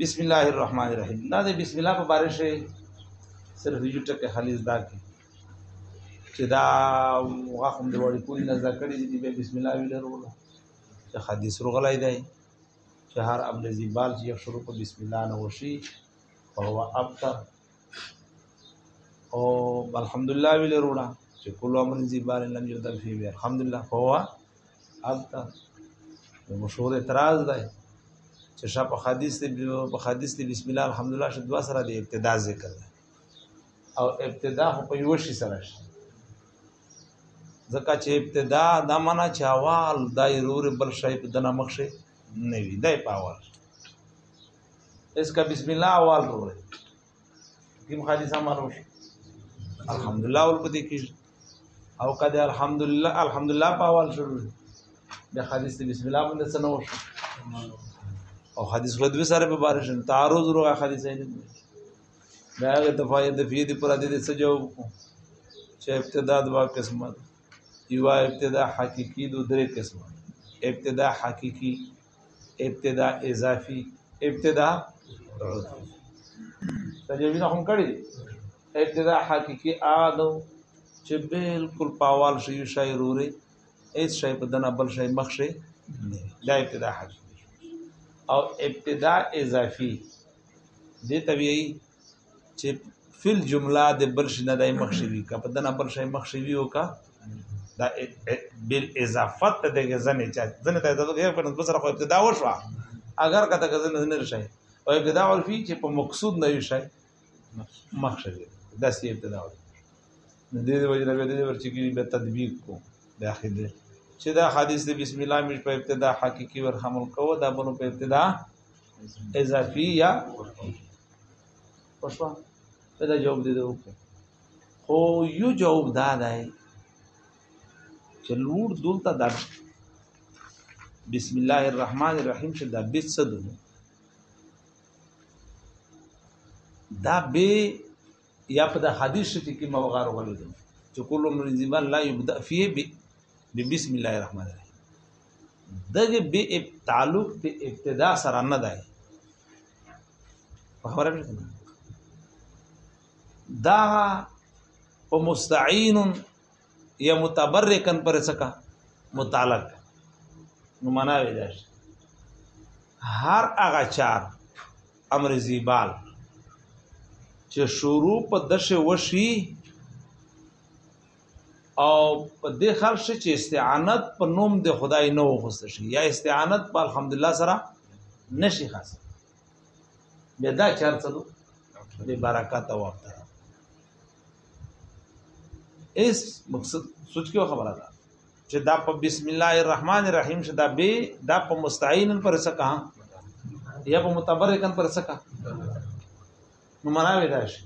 بسم الله الرحمن الرحیم دا د بسم الله په باره شي صرف یو ټکی خالص دا کې چې دا غاخم د وړي کوی نه ذکر دي چې بسم الله ویل وروړه چې حدیث رغلای دی چې هر ابل زیبال چې شروع په بسم الله نه وشي او هو ابتر او الحمدلله ویل وروړه چې کول امر زی بار لم یردل فی بیا الحمدلله هو البته مشهور اعتراض دی چې شپ حدیث دی په حدیث دی بسم الله الحمدلله شد دوا سره دی ابتدا ذکر دی او ابتدا خو په یو شي سره شي ځکه چې ابتدا دا معنا چې اول دای رور بل شی په دنا مخ شي نه وي دای په اول اس کا بسم الله اول وروړي کوم حدیث معلوم شي الحمدلله ول پدې کې او کده الحمدلله الحمدلله په اول شروع د حدیث بسم الله باندې څه نه وشو او حدیث غدوی سره په بارش تعارض روغه حدیث یې نه دا هغه تفاید فی دې پر دې څه جواب کو چې ابتدا دوا قسمت یو ابتدا حقیقی دو درې قسمت ابتدا حقیقی ابتدا اضافي ابتدا تجویز هم کړی ابتدا حقيقي عادو چې بالکل پاوال شي شای روري هیڅ شای په دنا بل شای مخ شي دا ابتدا حقيقي او ابتدا اضافي دې طبيعي چې فل جمله د بل شي نه دای مخ شي وي که په دنه بل شي مخ شي وي او که دا بل اضافت ته دغه ځنې چې ځنې ته دغه غیر په نسبت سره خو ابتدا وشو اگر کته که ځنې نه شي او ابتدا ورفي چې په مقصود نه شي مخ شي دا سي ابتدا ورفي د دې وجه نه به دې ورچې کې به تطبیق کو داخل دې چې دا حدیث د بسم الله مش په ابتدا حقيقي ور حمل کوو دا بنو په ابتدا اضافي یا پښوا په دا جواب دي دوه خو یو جواب دا دی چې لور دلته دا بسم الله الرحمن الرحیم چې دا بیت څه دی دا به یا په د حدیث شریف کې موغار غلي دي چې کول امر زیبان لا یبدا فيه به بسم الله الرحمن الرحیم دغه به تعلق په ابتدا سره نه دی خبره مې دا او مستعين یا متبرکن پر سکا متعلق نو معنا ویل هر هغه چار امر زیبال چې شروع په دشه وشي او په دې خرش چې استعانت په نوم د خدای نه وخص شي یا استعانت په الحمدلله سره نشي خاص بیا دا چرته دو دې برکات او افتر اس مقصد سوچ کې خبره ده چې دا په بسم الله الرحمن الرحیم شدا به دا په مستعین پر سکا یا په متبرکن پر سکا نو مناوي داش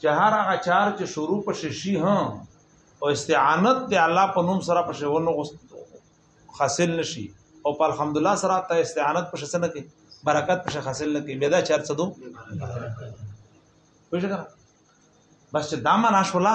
چې هر هغه چار چې شروع په ششي ها او استعانت دی الله په نوم سره په شونه حاصل نشي او په الحمدلله سره ته استعانت په شسنه کې برکت په حاصل نه کې بيدا چار څه دو پوښتنه بس چې دا معنا شولا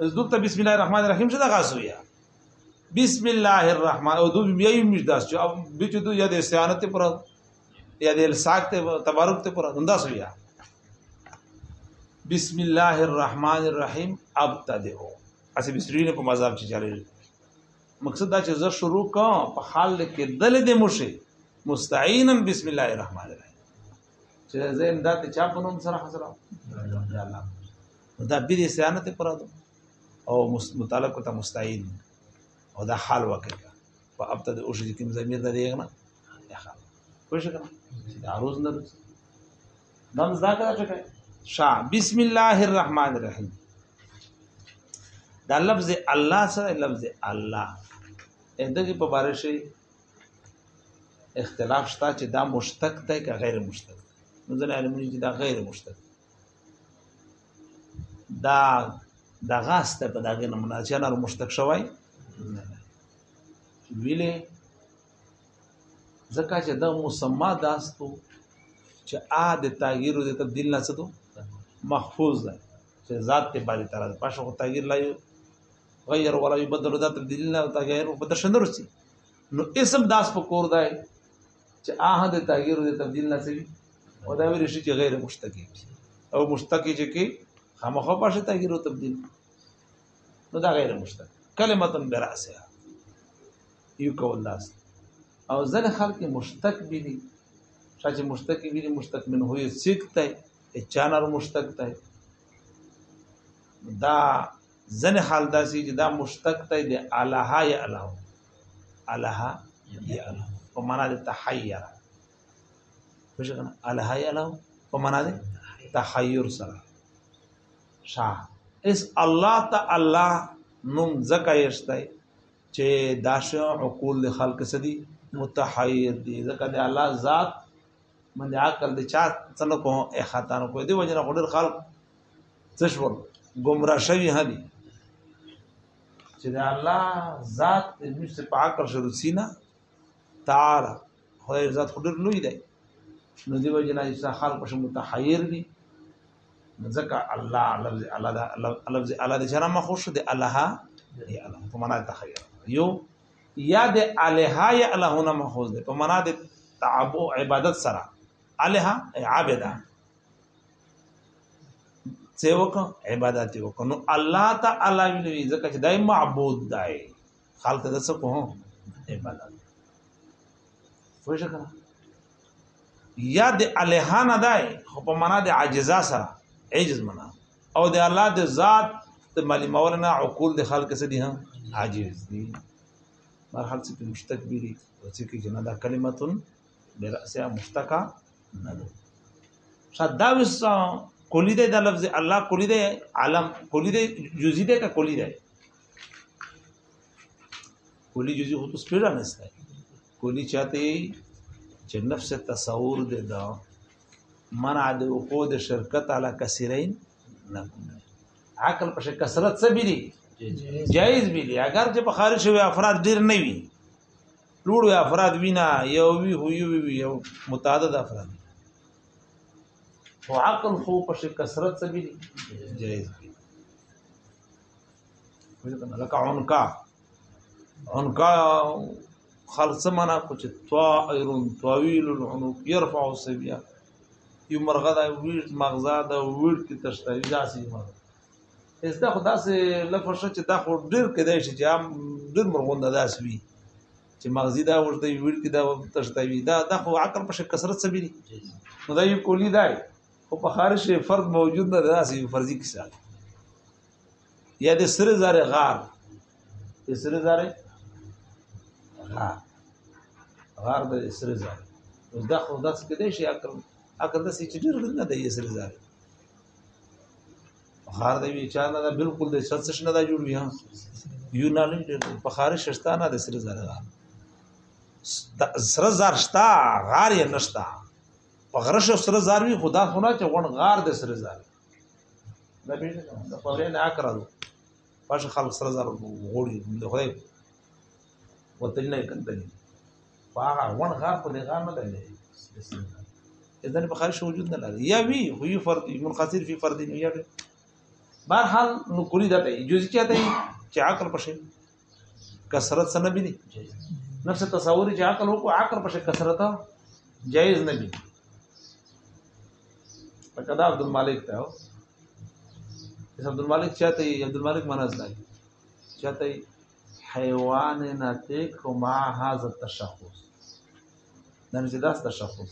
دوب ته بسم الله الرحمن الرحیم څه دغه سویا بسم الله الرحمن او دوب بیا یې مش داس چې او بیچ دوه یا د استعانت پر یا د الساق ته تبارک ته پر اندا سویا بسم الله الرحمن الرحیم ابتدئ اسی بسرینه په مذهب چې چاري مقصد دا چې زه شروع کوم په حال کې دل دې مشه مستعینا بسم الله الرحمن الرحیم چې زه امداد د چا په نوم سره حاصل الله دا بي دي سیانت پر او متعلق ته مستعین او دا حال وکړه په ابتد او شې کوم ضمیر ده دیغه نه یا خال کوښښ کړه دا عروض نه دم زاکه ټکه شا بسم الله الرحمن الرحیم دا لفظ الله سره لفظ الله دغه په بارشه اختلاف شته چې دا مشتق دی که غیر مشتق نو ځنه علمي چې دا غیر مشتق دا د غاس ته په داګه نه مناجه نه مشتق شوی ویلې ځکه چې دا مسما داستو چې ا د تغییر او د تبديل نه ستو محفوظ ده چې ذات ته باندې تر پښو تغییر لایو غیر ولا یبدل ذات تبديل نه تغییر په تشندرسي نو اسم داس په کور دی چې آه د تغییر او د تبديل نه سوي او دا ویل شي چې غیر مشتقي او مشتقي چې کې خامخا پاشه تغییر او تبديل نو دا غیر مشتق کلمه براسه یو کول لاس او ځل خلک مشتق بلی چې مشتق بلی مشتق من هو یې سکته چانر مشتق ته دا ځنې حال داسې چې دا مشتق ته د الہ یا الہ الہ یا الہ په معنا د تحیر بشکنه الہ یا الہ په معنا د تحیر سره شاه اس الله تعالی نوم زکه یشتای چې داشه عقول د خلق سدي متحیر دي زکه د الله ذات من عقل د چا څنګه کوه احاتان کوه دی وجنه خلق څه شو گمراه شوی هدي چې د الله ذات د مست په عقل شروع سینا تعالی خدای ذات خو ډېر لوی دی نو دی وجه نه چې خلق شو متحیر دي ځکه الله لفظ الله دا لفظ الله د شرم خوش دی الله دی الله په معنا تخیر یو یا د الہ یا الله نه مخوز دی په معنا د تعبو عبادت سره الہ عبادت څه وکړه عبادت وکړه نو الله تعالی وی ځکه چې دای معبود دی خلق د څه کو عبادت پوه شو کنه یا د الہانه دای خو په معنا د عاجزا سره عجز معنا او د الله د ذات د مالی مولنا عقول د خلق سره دي عاجز دي مرحله چې مشتق بری او چې کې جنا دا کلمتون براسه مشتقه نه ده صدا وس کلی ده د لفظ الله کلی ده عالم کلی ده جزئی ده که کلی ده کلی جزئی هو تو سپیرا نسته کلی چاته چې نفس تصور ده دا منع د وقوع د شرکت علی کثیرین نه عقل په کثرت څه بلی جائز بلی اگر چې په خارج شوی افراد ډیر نه وي لوړ افراد وینا یو وی هو یو وی یو متعدد افراد او عقل خو په شي کثرت سبي جائز دي لکه عنکا عنکا خلص منا کوچ طائر طويل العنق يرفع السبيا یو مرغه دا ویل مغزا دا ویل کې تشتوي داسې مرغه اس دا خدا سه لفظ چې دا خو ډیر کېدای شي چې عام ډیر مرغون دا داس وی چې مغزي دا ورته ویل کې دا تشتوي دا دا خو عقل په شک کثرت سبي نو دا یو کولی دی خو په خارج فرد موجود نه دا سي فرضي کیسه یا د سره زاره غار د سره زاره غار غار د سره زاره دا خو دا څه کېدای شي عقل عقل د سې چې ډیر نه دی سره زاره بخار دی وی چا نه دا بالکل د شرط شنه دا جوړ وی ها یو نه نه بخار شرط نه د سره زره دا سره زر شتا غار یې نشتا په غرش سره زر وی خدا خونه چې غون غار د سره زر دا به د پورې نه اکرالو پښه خلک سره زر غوړي د خدای وتل نه کندلی واه وان غار په دې غار نه لګي اذن په خارج وجود نه لري یا وی هو یو فرد منقصر فی فرد نه یاد بهر حال نو کلی دته جزئی چاته چې عقل پشه کثرت سره بلی نفس تصور چې عقل وکړو عقل پشه کثرت جایز نه بلی لکه دا عبد المالک ته او عبد المالک چاته عبد المالک منځ دی چاته حیوان نتیک ما هاذا تشخص دا چې داس تشخص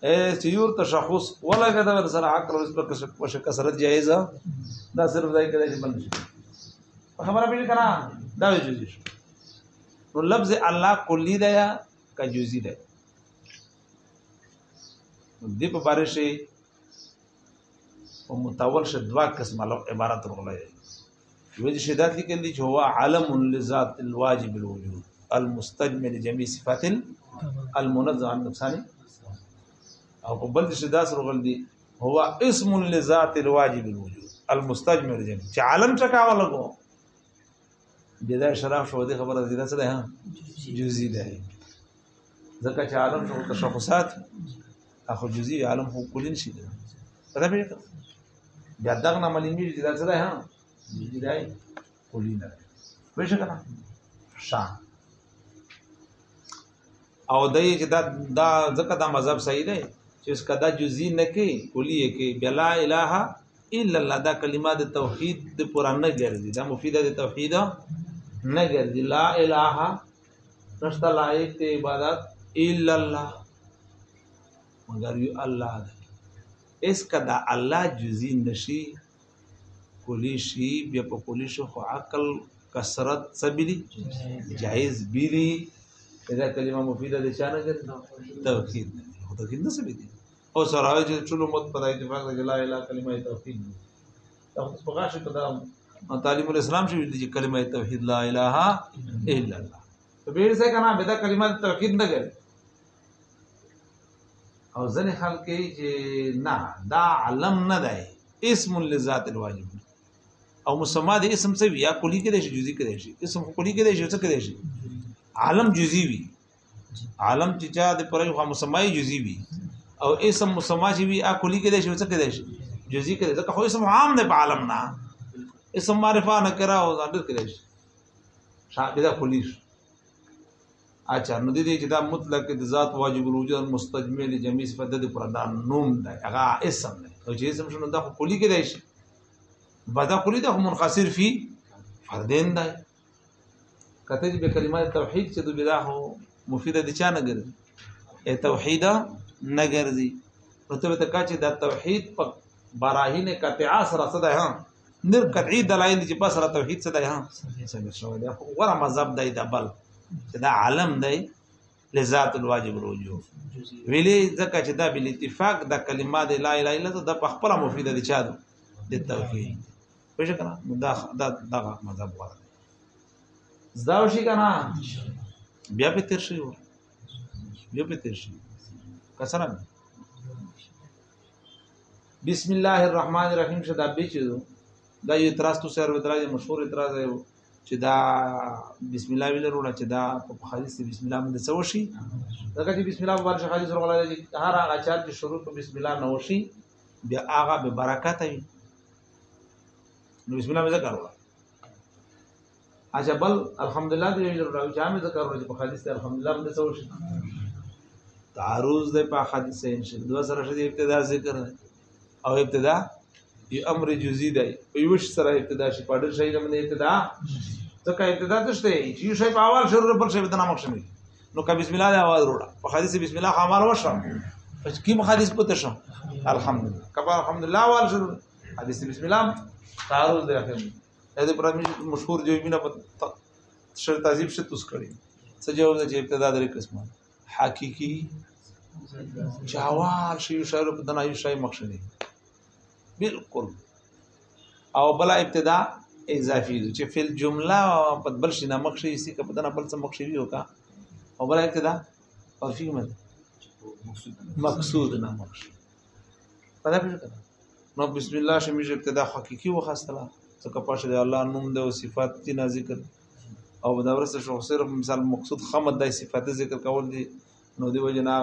اے چې یور تشخص ولګه دا سره عقل او نسبت کې کثرت جایزه دا صرف ځای کې چې بند شي خبره به کنا دا وی جزئی شو نو لفظ الله کلی دا یا کا جزئی دا دې په باره شي او متول شه دوا قسمه عبارت رغلای وجه شدت لیکل دي چې هو علم لذات الواجب الوجود المستجمل جميع صفات المنزه عن نقصان او په بل څه داس رغل دي هو اسم لذات الواجب الوجود المستجمل جميع چې عالم څه کاوه لګو د دا شرح شو دي خبره دي سره ها جزئی ده ځکه چې عالم ته تشخصات اخو جزئی عالم خو کولین شي دا به بیا دغه نه ملي میږي دا څه ده ها میږي دا کولین ده وای څه کنه شا او دای چې دا دا ځکه دا مذهب صحیح دی چې اس کدا جزئی نه کې کلی کې بلا الہ الا الله دا کلمه د توحید د پرانه ګرځي دا مفیده د توحید نه ګرځي لا الہ نشته لایق دی عبادت الا الله مگر یو الله دی اس کدا الله جزی نشي کولی شي بیا په کولی شو خو عقل کثرت سبیلی جائز بیلی دا کلمه مفیده د چانه ده توحید نه هو توحید نه سبیلی او سره چې ټول مت په اتفاق د لا اله کلمه توحید تاسو په غاښه کې دا تعلیم الاسلام شوی دی کلمه توحید لا اله الا الله په ډیر ځای کنه به دا کلمه توحید نه ګرځي او ځنې خلک چې نه دا علم نه دی اسم لذات الواجب او مسما د اسم څه وی یا کلی کې دی شي جزئی کې دی شي اسم کلی کې دی شي څه کې دی شي عالم جزئی وی عالم چې چا د پرې خو مسمای جزئی وي او اسم مسما چې وي اکلی کې د شو څه کې د شي جزئی کې ځکه خو اسم عام نه په عالم نه اسم معرفه نه کرا او ځاندر کې د شي شابه دا کلی شي اچھا نو دې چې دا مطلق د ذات واجب الوجود مستجمل جميع صفات د پر دا نوم دا هغه اسم نه او چې اسم شنو دا کلی کې د شي بدا کلی دا منخسر فی فردین دی کته چې به کلمه توحید چې د بدعه هو مفیده دي چا نه ګرځي ای توحید نه ګرځي نو ته ته کا چې د توحید په براهین قطعا سره څه ده هم نر قطعی دلایل چې په سره توحید څه ده هم څنګه شو دا خو غره مذهب دی د بل چې دا عالم دی لذات الواجب الوجوب ویلې ځکه چې دا بل اتفاق د کلمات لا اله الا الله د خپل مفیده دي چا د توحید په شي کنه دا دا دا مذهب وره زدا شي کنه بیا په تیر شي و بیا په تیر شي کسره بسم الله الرحمن الرحیم شدا به چې دا یو اعتراض تو سره ودرای مشهور اعتراض دی چې دا بسم الله ویل وروړه چې دا په حدیث بسم الله باندې څه وشي دا چې بسم الله مبارک حدیث وروړه هر هغه چا چې شروع په بسم الله نه وشي بیا هغه به برکت وي نو بسم الله ذکر وکړه اچھا بل الحمدلله دې یو راو چې امه ذکر ورته په حدیث ته الحمدلله باندې څه وشي تعارض دې په حدیث ان شاء الله سره شې ابتدا ذکر نه او ابتدا ای امر جزئی دی یوش سره ابتدا شي پاډر شي لمنه ابتدا ځکه ابتدا ته شته چې شي په اول شروع پر شي بدنامه شمه نو که بسم الله اواز وروړه په حدیث بسم الله خامار وشه پس کیم حدیث پته شو الحمدلله کبا الحمدلله اول شو حدیث بسم الله تعارض دی اخر دې پر مشهور جو مینه په شر تعذیب څه توس کړی څه جواب دی چې ابتدا درې قسمه حقيقي جواب شي شاعر په دنایو شای مخشنی بالکل او بلا ابتدا اضافي دي چې فل جمله په بل شي نه مخ شي سي کپ دنه بل څه مخ شي وي وکا او بلا ابتدا او فی من مقصود نه مخ شي په دې پوښتنه نو بسم الله شمیش ابتدا حقيقي وخصله څکه پښه دی الله نوم دی او صفات دي نه ذکر او دا ورسره شو صرف مثال مقصود خمد د صفات ذکر کول دي نو دی وجه نه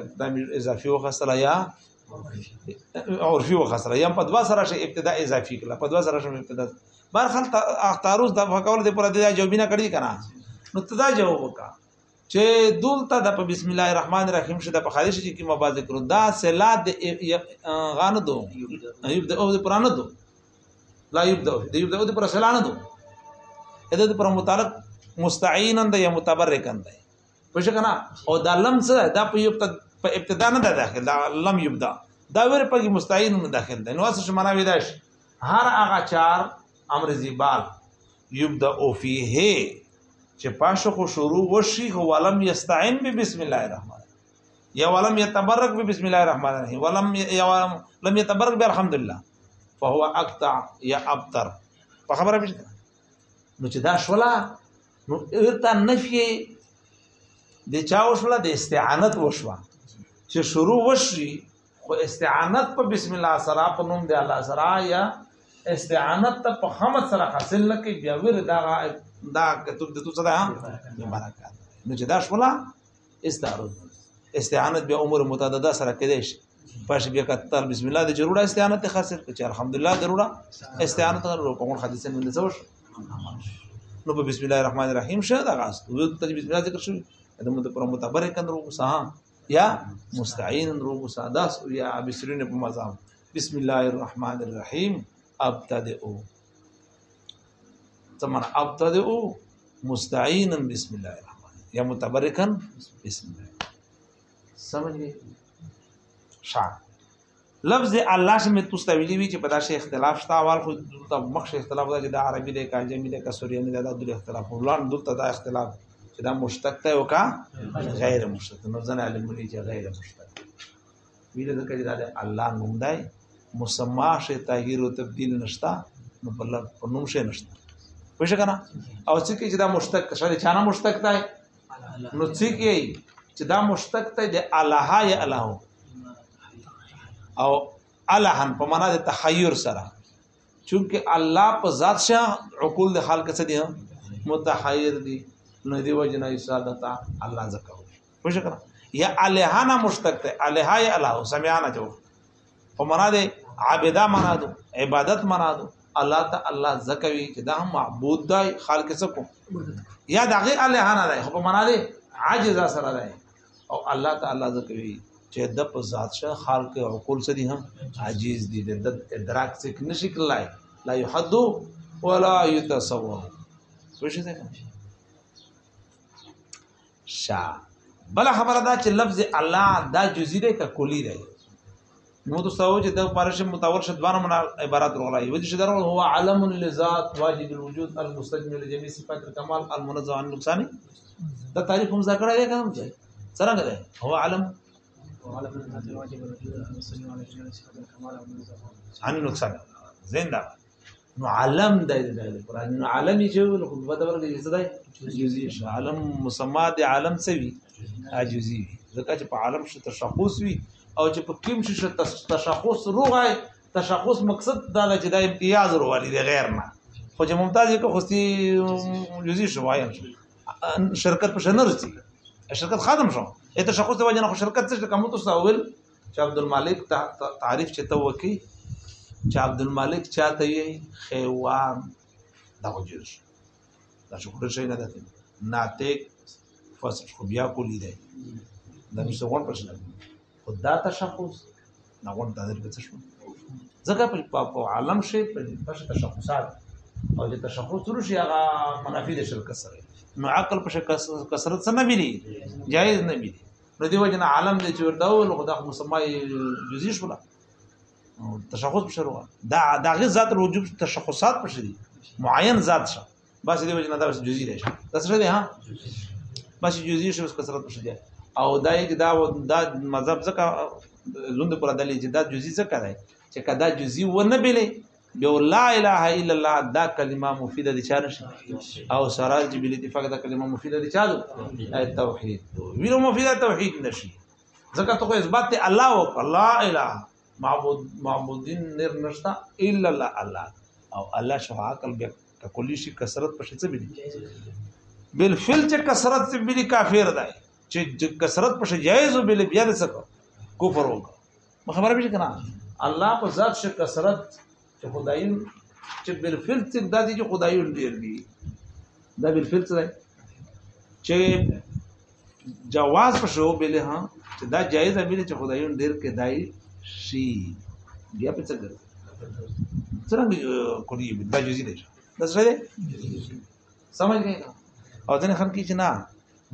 ابتدا اضافي وخصله یا عرفي وخسره یا په دوا سره شي ابتدا اضافي کړه په دوا سره شي ابتدا برخل تعرض د فکول د پر دې جوابینه کړی کنه نو تدا جواب وکا چې دولته د په بسم الله الرحمن الرحیم شته په خارج کې کومه باز ذکر دا سلا د غانو دو ایوب د او د پرانو دو لا ایوب د د ایوب د او د پر سلانو دو اته د پر متعلق مستعینا د یا متبرکان دی پوه شو کنه او دا لم څه دا په یو په ابتدا نه ده داخل دا لم یبدا دا ور په کې مستعین نه داخل ده نو اساس معنا وی داش هر هغه چار امر زیبال یبدا او فیه چې پاشو خو شروع وشي خو ولم یستعین به بسم الله الرحمن یا ولم یتبرک به بسم الله الرحمن الرحیم ولم یا لم یتبرک به الحمدلله فهو اقطع یا ابتر په خبره به نو چې دا شولا نو ارتا نفی د چا وشوله د استعانت وشوه چې شروع وشي خو استعانت په بسم الله سره په نوم د الله سره یا استعانت ته په خمد سره حاصل نه کوي بیا ور دا دا کتب د تو سره برکات نو چې دا شولا استعارت استعانت به امور متعدده سره کېدې شي پښ به کتل بسم الله د ضروره استعانت خاصه چې الحمدلله ضروره استعانت غره په مون حدیث نه څه وش نو په بسم الله الرحمن الرحیم شه دا غاس دوی ته بسم الله ذکر شوی د مت پر متبر کندرو سه یا مستعین رو ساداس یا بسرین په مزام بسم الله الرحمن الرحیم ابتدئ تمر ابتدئ مستعینا بسم الله الرحمن یا متبرکا بسم الله سمجھ گئے شاہ لفظ الله سم تستویلی وی چې په داسې اختلاف شته اول خو دلته مخ اختلاف ده چې د عربي د کاجمی د کسوریانی د دغه اختلاف ولان دلته دا اختلاف چې دا مشتق ته او کا غیر مشتق نو ځنه علم لري چې غیر مشتق ویل ځکه چې دا د الله نوم دی مسما شي تغییر او تبديل نشتا نو بل په نوم شي نشتا پوه شو کنه او څه کې چې دا مشتق شه د چانه مشتق دی نو څه کې چې دا مشتق دی د الله یا الله او الہن په معنا د تخیر سره چونکه الله په ذات شه عقول د خلق څخه دي متحیر دي نو دی وجنه ساده تا الله زکه خوش کړه یا الہانا مشتق ته الہ یا الله سمعنا جو او معنا دې عابدا معنا دو عبادت معنا دو الله ته الله زکوي چې دا معبود دی خالق څه کو یا دغه الہانا دی خو معنا دې عاجز سره دی او الله تعالی زکوي چې د په ذات شه خالق عقول سدي هم عاجز دي د ادراک څخه نشي کولای لا يحد ولا يتصور وشي څه شا بل خبره دا چې لفظ الله دا جزئی دی که کلی دی نو تاسو ته چې د پارش متور شد دوه منا عبارت راغلی و چې درو هو علم لذات واجب الوجود المستجمل لجميع صفات الكمال المنزه عن نقصان دا تعریف هم ذکر دی کوم چې څنګه دی هو علم عن نقصان زنده نو علم د قران نو علم چې ول خو په دغه کې څه دی جزئی شو علم مسما دی علم څه وی جزئی وی ځکه چې په علم شو تشخص وی او چې په کوم شو تشخص روغه تشخص مقصد دا چې د امتیاز وروالي دی غیر نه خو چې ممتاز یې کو خوستي جزئی شو وایم شرکت په شنرسي شرکت خادم شو اته شخص ته وجنه شرکت څه کوم تاسو اول چې عبدالمالک تعریف چې ته وکي چې عبدالمالک چاته یې خیوام دا وجل شي دا شکر شي نه ده ناتک فصل خو بیا کولی دی دا مې څنګه پښنه خو دا تشخص نه غون دا درې څه شو ځکه په عالم شي په تشخصات او چې تشخص شروع شي هغه منافي د شرکت سره نو عقل په شکل کثرت سره نه ملي جایز نه ملي نو دی وجنه عالم دې چې ورته ول خدا خو مسما جزئی شولا تشخص بشروه دا دا غي ذات الوجوب تشخصات بشري معين ذات شه بس دی وجنه دا بس جزئی دی دا څه دی ها بس جزئی شوس کثرت بشري او دا یک دا دا مذهب ځکه زوند پر دلی چې دا جزئی څه کوي چې کدا جزئی و نه بلی بیا لا اله الا الله دا کلمه مفیده دي چا نشي او سراج بل اتفاق دا کلمه مفیده دي چا دو توحید ویرو مفیده توحید نشي ځکه ته اثبات ته الله او الله اله معبود معبودین نر نشتا الا الله الله او الله شفاع کل بیا کلی شي کثرت پښې څه بلی بل فل چې کثرت بلی کافر دی چې کثرت پښې جایز بلی بیا څه کفر وکړه خبره به کنه الله په ذات شي کثرت چې خدایین چې بالفعل څخه د دې خدایین ډیر دي دا بالفعل څه دی چې جواز شو به له چې دا جایز امیر چې خدایین ډیر کې دای شي بیا په څه ګرځي څنګه کوي دا جزئی دی دا څه دی سمجھ گئے او ځنه خلک چې نه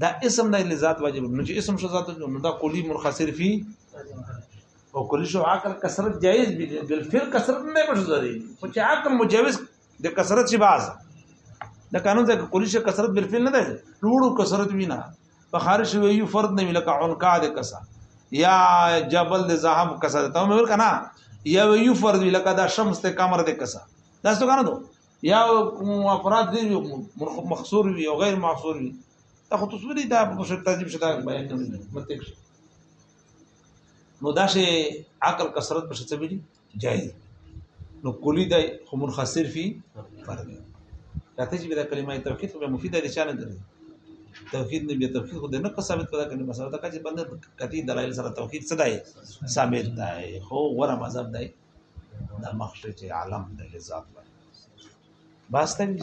دا اسم د لذات واجب نو چې اسم شو ذات نو دا کلی منخسر فی او کلی شو عقل کثرت جائز بی بل فعل کثرت نه بشو زری او چې عقل مجوز د کثرت شي باز د قانون ځکه کلی شو کثرت بل فعل نه دی لوړو کثرت وینا په خارج وی یو فرد نه لکه عنقا د کسا یا جبل د ذهب کسا ته مې ور کنه یا یو فرد لکه دا شمس ته کمر د کسا دا څه کنه یا کوم افراد دي مخصور وي او غیر محصور وي دا خو تاسو ولې دا په مشر تنظیم شته بیان نه متک شي نو دا شی عقل کثرت په څه ویلي جایز نو کلی دا خو منخسر فی فرد راته چې دا کلمه توحید خو مفیده دي چانه دري توحید نه بیا توحید خو د نه کو ثابت کړه کنه مسله دا چې بنده کتی دلایل سره توحید صدای ثابت دی خو غره مذهب دی د مخ ټکی علم دی لذات باسته وي.